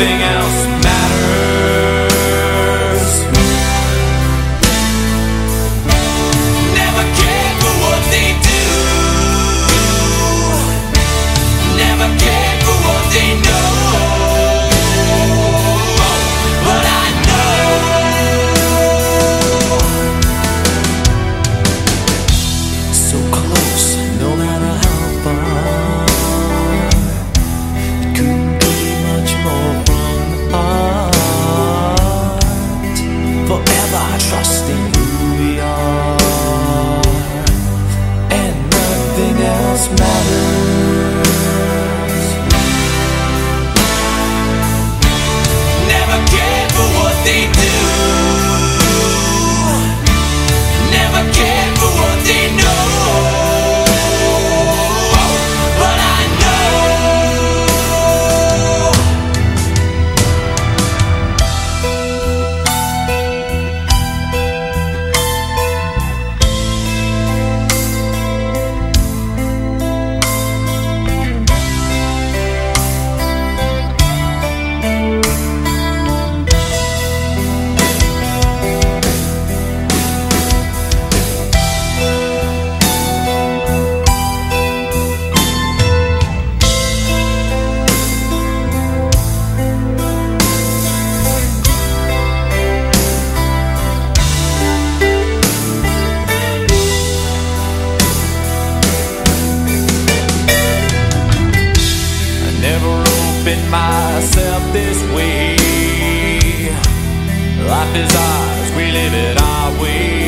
Everything. else. life is ours, we live it our way.